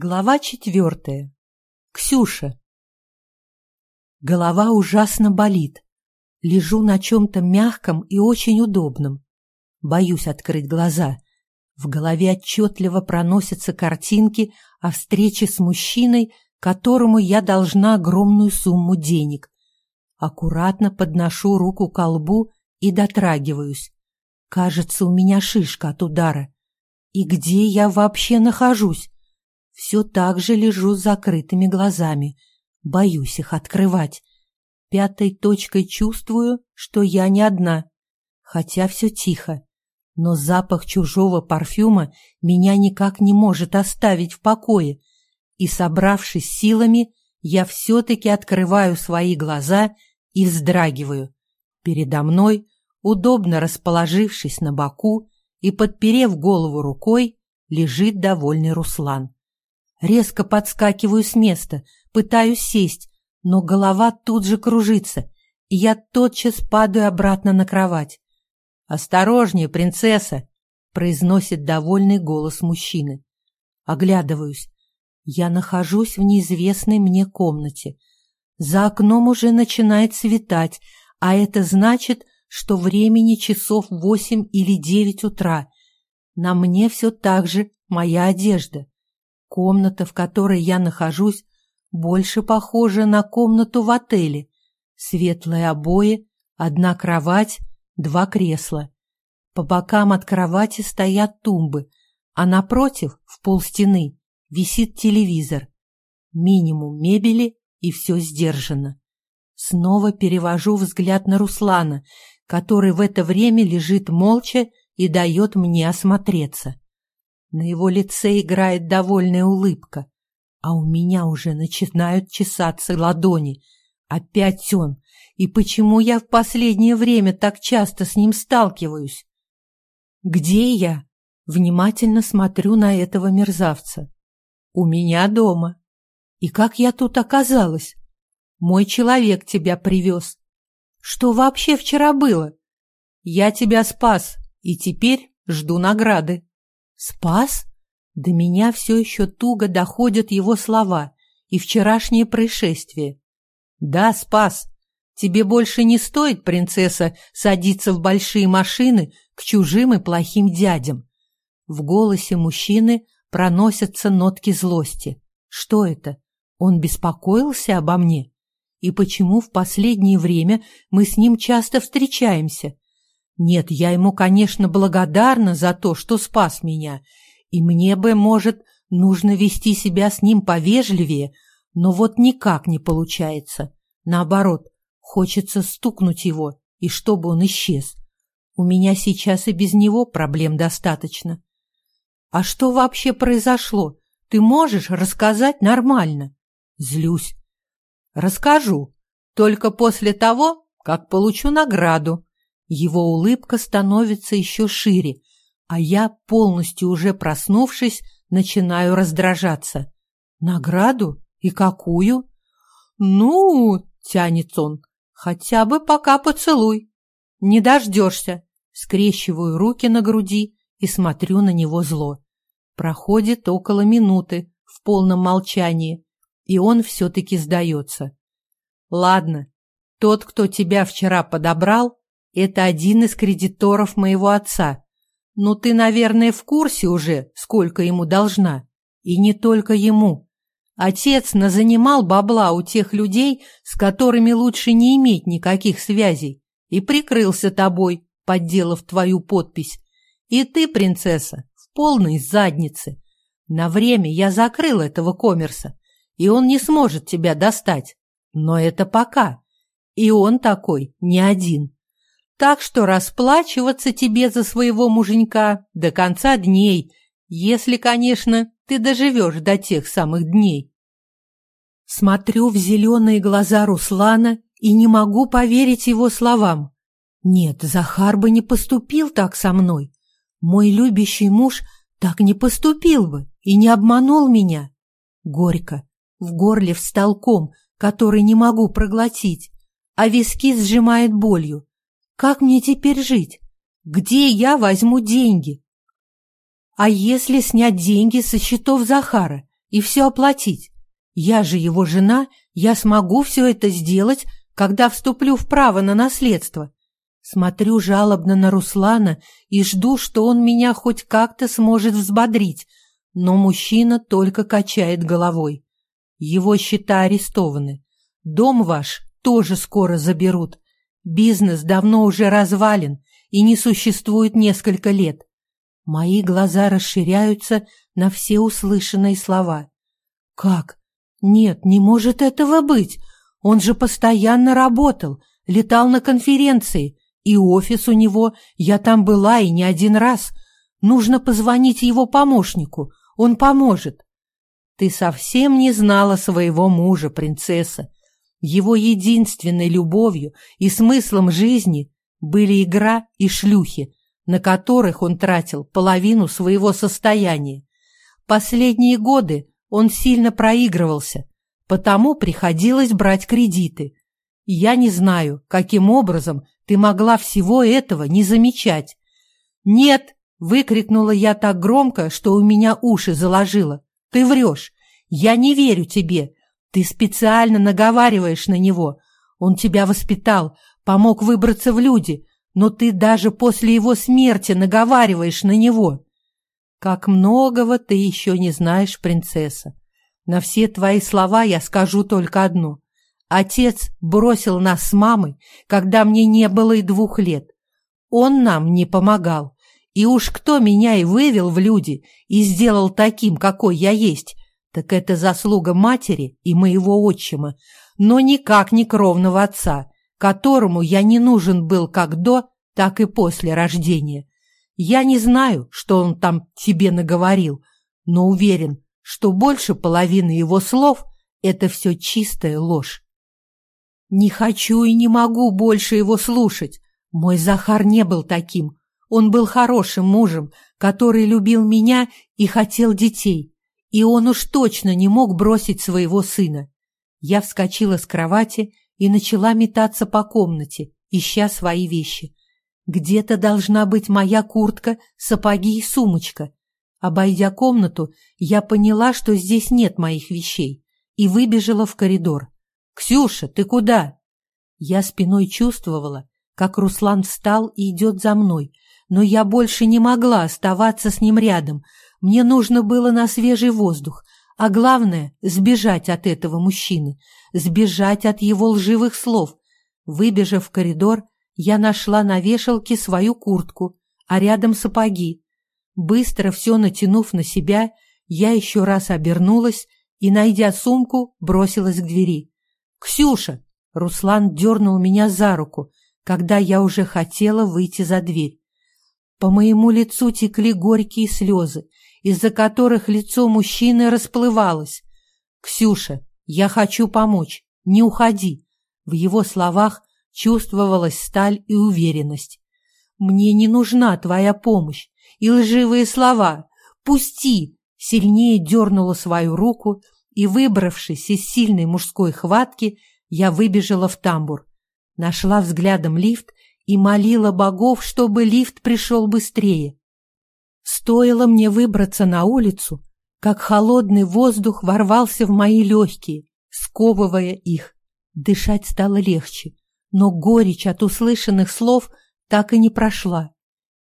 Глава четвертая. Ксюша. Голова ужасно болит. Лежу на чем-то мягком и очень удобном. Боюсь открыть глаза. В голове отчетливо проносятся картинки о встрече с мужчиной, которому я должна огромную сумму денег. Аккуратно подношу руку к лбу и дотрагиваюсь. Кажется, у меня шишка от удара. И где я вообще нахожусь? Все так же лежу с закрытыми глазами. Боюсь их открывать. Пятой точкой чувствую, что я не одна. Хотя все тихо. Но запах чужого парфюма меня никак не может оставить в покое. И, собравшись силами, я все-таки открываю свои глаза и вздрагиваю. Передо мной, удобно расположившись на боку и подперев голову рукой, лежит довольный Руслан. Резко подскакиваю с места, пытаюсь сесть, но голова тут же кружится, и я тотчас падаю обратно на кровать. «Осторожнее, принцесса!» — произносит довольный голос мужчины. Оглядываюсь. Я нахожусь в неизвестной мне комнате. За окном уже начинает светать, а это значит, что времени часов восемь или девять утра. На мне все так же моя одежда. Комната, в которой я нахожусь, больше похожа на комнату в отеле. Светлые обои, одна кровать, два кресла. По бокам от кровати стоят тумбы, а напротив, в полстены, висит телевизор. Минимум мебели, и все сдержано. Снова перевожу взгляд на Руслана, который в это время лежит молча и дает мне осмотреться. На его лице играет довольная улыбка, а у меня уже начинают чесаться ладони. Опять он. И почему я в последнее время так часто с ним сталкиваюсь? Где я? Внимательно смотрю на этого мерзавца. У меня дома. И как я тут оказалась? Мой человек тебя привез. Что вообще вчера было? Я тебя спас, и теперь жду награды. Спас? До меня все еще туго доходят его слова и вчерашнее происшествие. Да, спас. Тебе больше не стоит, принцесса, садиться в большие машины к чужим и плохим дядям. В голосе мужчины проносятся нотки злости. Что это? Он беспокоился обо мне? И почему в последнее время мы с ним часто встречаемся? Нет, я ему, конечно, благодарна за то, что спас меня, и мне бы, может, нужно вести себя с ним повежливее, но вот никак не получается. Наоборот, хочется стукнуть его, и чтобы он исчез. У меня сейчас и без него проблем достаточно. А что вообще произошло? Ты можешь рассказать нормально? Злюсь. Расскажу, только после того, как получу награду, его улыбка становится еще шире, а я, полностью уже проснувшись, начинаю раздражаться. Награду? И какую? Ну, тянет он, хотя бы пока поцелуй. Не дождешься. Скрещиваю руки на груди и смотрю на него зло. Проходит около минуты в полном молчании, и он все-таки сдается. Ладно, тот, кто тебя вчера подобрал, это один из кредиторов моего отца. Ну, ты, наверное, в курсе уже, сколько ему должна. И не только ему. Отец назанимал бабла у тех людей, с которыми лучше не иметь никаких связей, и прикрылся тобой, подделав твою подпись. И ты, принцесса, в полной заднице. На время я закрыл этого коммерса, и он не сможет тебя достать. Но это пока. И он такой не один. Так что расплачиваться тебе за своего муженька до конца дней, если, конечно, ты доживешь до тех самых дней. Смотрю в зеленые глаза Руслана и не могу поверить его словам. Нет, Захар бы не поступил так со мной. Мой любящий муж так не поступил бы и не обманул меня. Горько. В горле встал ком, который не могу проглотить, а виски сжимает болью. Как мне теперь жить? Где я возьму деньги? А если снять деньги со счетов Захара? и все оплатить. Я же его жена, я смогу все это сделать, когда вступлю в право на наследство. Смотрю жалобно на Руслана и жду, что он меня хоть как-то сможет взбодрить, но мужчина только качает головой. Его счета арестованы. Дом ваш тоже скоро заберут. Бизнес давно уже развален и не существует несколько лет. Мои глаза расширяются на все услышанные слова. Как? Нет, не может этого быть. Он же постоянно работал, летал на конференции, и офис у него, я там была и не один раз. Нужно позвонить его помощнику, он поможет. Ты совсем не знала своего мужа, принцесса. Его единственной любовью и смыслом жизни были игра и шлюхи, на которых он тратил половину своего состояния. Последние годы он сильно проигрывался, потому приходилось брать кредиты. Я не знаю, каким образом ты могла всего этого не замечать. «Нет!» — выкрикнула я так громко, что у меня уши заложило. «Ты врешь! Я не верю тебе! Ты специально наговариваешь на него! Он тебя воспитал, помог выбраться в люди, но ты даже после его смерти наговариваешь на него!» «Как многого ты еще не знаешь, принцесса! На все твои слова я скажу только одно. Отец бросил нас с мамой, когда мне не было и двух лет. Он нам не помогал. И уж кто меня и вывел в люди и сделал таким, какой я есть, так это заслуга матери и моего отчима, но никак не кровного отца, которому я не нужен был как до, так и после рождения. Я не знаю, что он там тебе наговорил, но уверен, что больше половины его слов — это все чистая ложь. Не хочу и не могу больше его слушать. Мой Захар не был таким. Он был хорошим мужем, который любил меня и хотел детей. И он уж точно не мог бросить своего сына. Я вскочила с кровати и начала метаться по комнате, ища свои вещи. Где-то должна быть моя куртка, сапоги и сумочка. Обойдя комнату, я поняла, что здесь нет моих вещей, и выбежала в коридор. «Ксюша, ты куда?» Я спиной чувствовала, как Руслан встал и идет за мной, но я больше не могла оставаться с ним рядом. Мне нужно было на свежий воздух, а главное — сбежать от этого мужчины, сбежать от его лживых слов. Выбежав в коридор, я нашла на вешалке свою куртку, а рядом сапоги. Быстро все натянув на себя, я еще раз обернулась и, найдя сумку, бросилась к двери. «Ксюша!» Руслан дернул меня за руку, когда я уже хотела выйти за дверь. По моему лицу текли горькие слезы, из-за которых лицо мужчины расплывалось. «Ксюша, я хочу помочь, не уходи!» В его словах чувствовалась сталь и уверенность. «Мне не нужна твоя помощь и лживые слова. Пусти!» Сильнее дернула свою руку и, выбравшись из сильной мужской хватки, я выбежала в тамбур. Нашла взглядом лифт и молила богов, чтобы лифт пришел быстрее. Стоило мне выбраться на улицу, как холодный воздух ворвался в мои легкие, сковывая их. Дышать стало легче, но горечь от услышанных слов так и не прошла.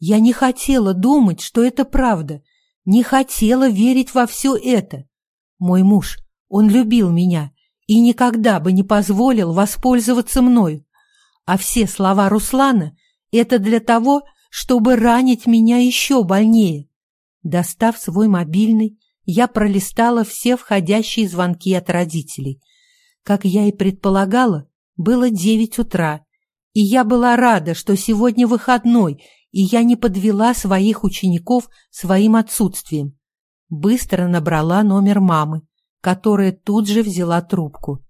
Я не хотела думать, что это правда, не хотела верить во все это. Мой муж, он любил меня и никогда бы не позволил воспользоваться мною. А все слова Руслана — это для того, чтобы ранить меня еще больнее. Достав свой мобильный, я пролистала все входящие звонки от родителей. Как я и предполагала, было девять утра, и я была рада, что сегодня выходной, и я не подвела своих учеников своим отсутствием быстро набрала номер мамы, которая тут же взяла трубку.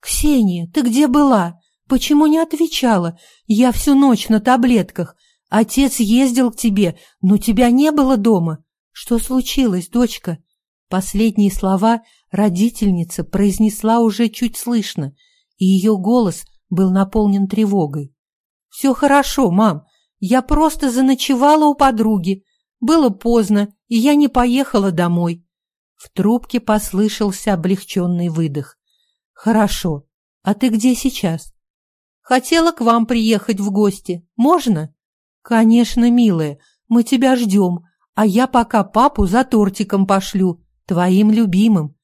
«Ксения, ты где была? Почему не отвечала? Я всю ночь на таблетках. Отец ездил к тебе, но тебя не было дома. Что случилось, дочка?» Последние слова родительница произнесла уже чуть слышно, и ее голос был наполнен тревогой. «Все хорошо, мам. Я просто заночевала у подруги. Было поздно, и я не поехала домой. В трубке послышался облегченный выдох. «Хорошо. А ты где сейчас?» «Хотела к вам приехать в гости. Можно?» «Конечно, милая. Мы тебя ждем. А я пока папу за тортиком пошлю, твоим любимым».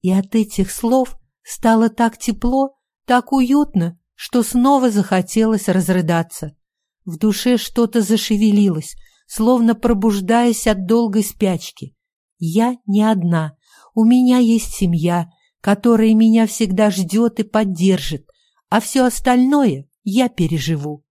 И от этих слов стало так тепло, так уютно, что снова захотелось разрыдаться. В душе что-то зашевелилось, словно пробуждаясь от долгой спячки. Я не одна, у меня есть семья, которая меня всегда ждет и поддержит, а все остальное я переживу.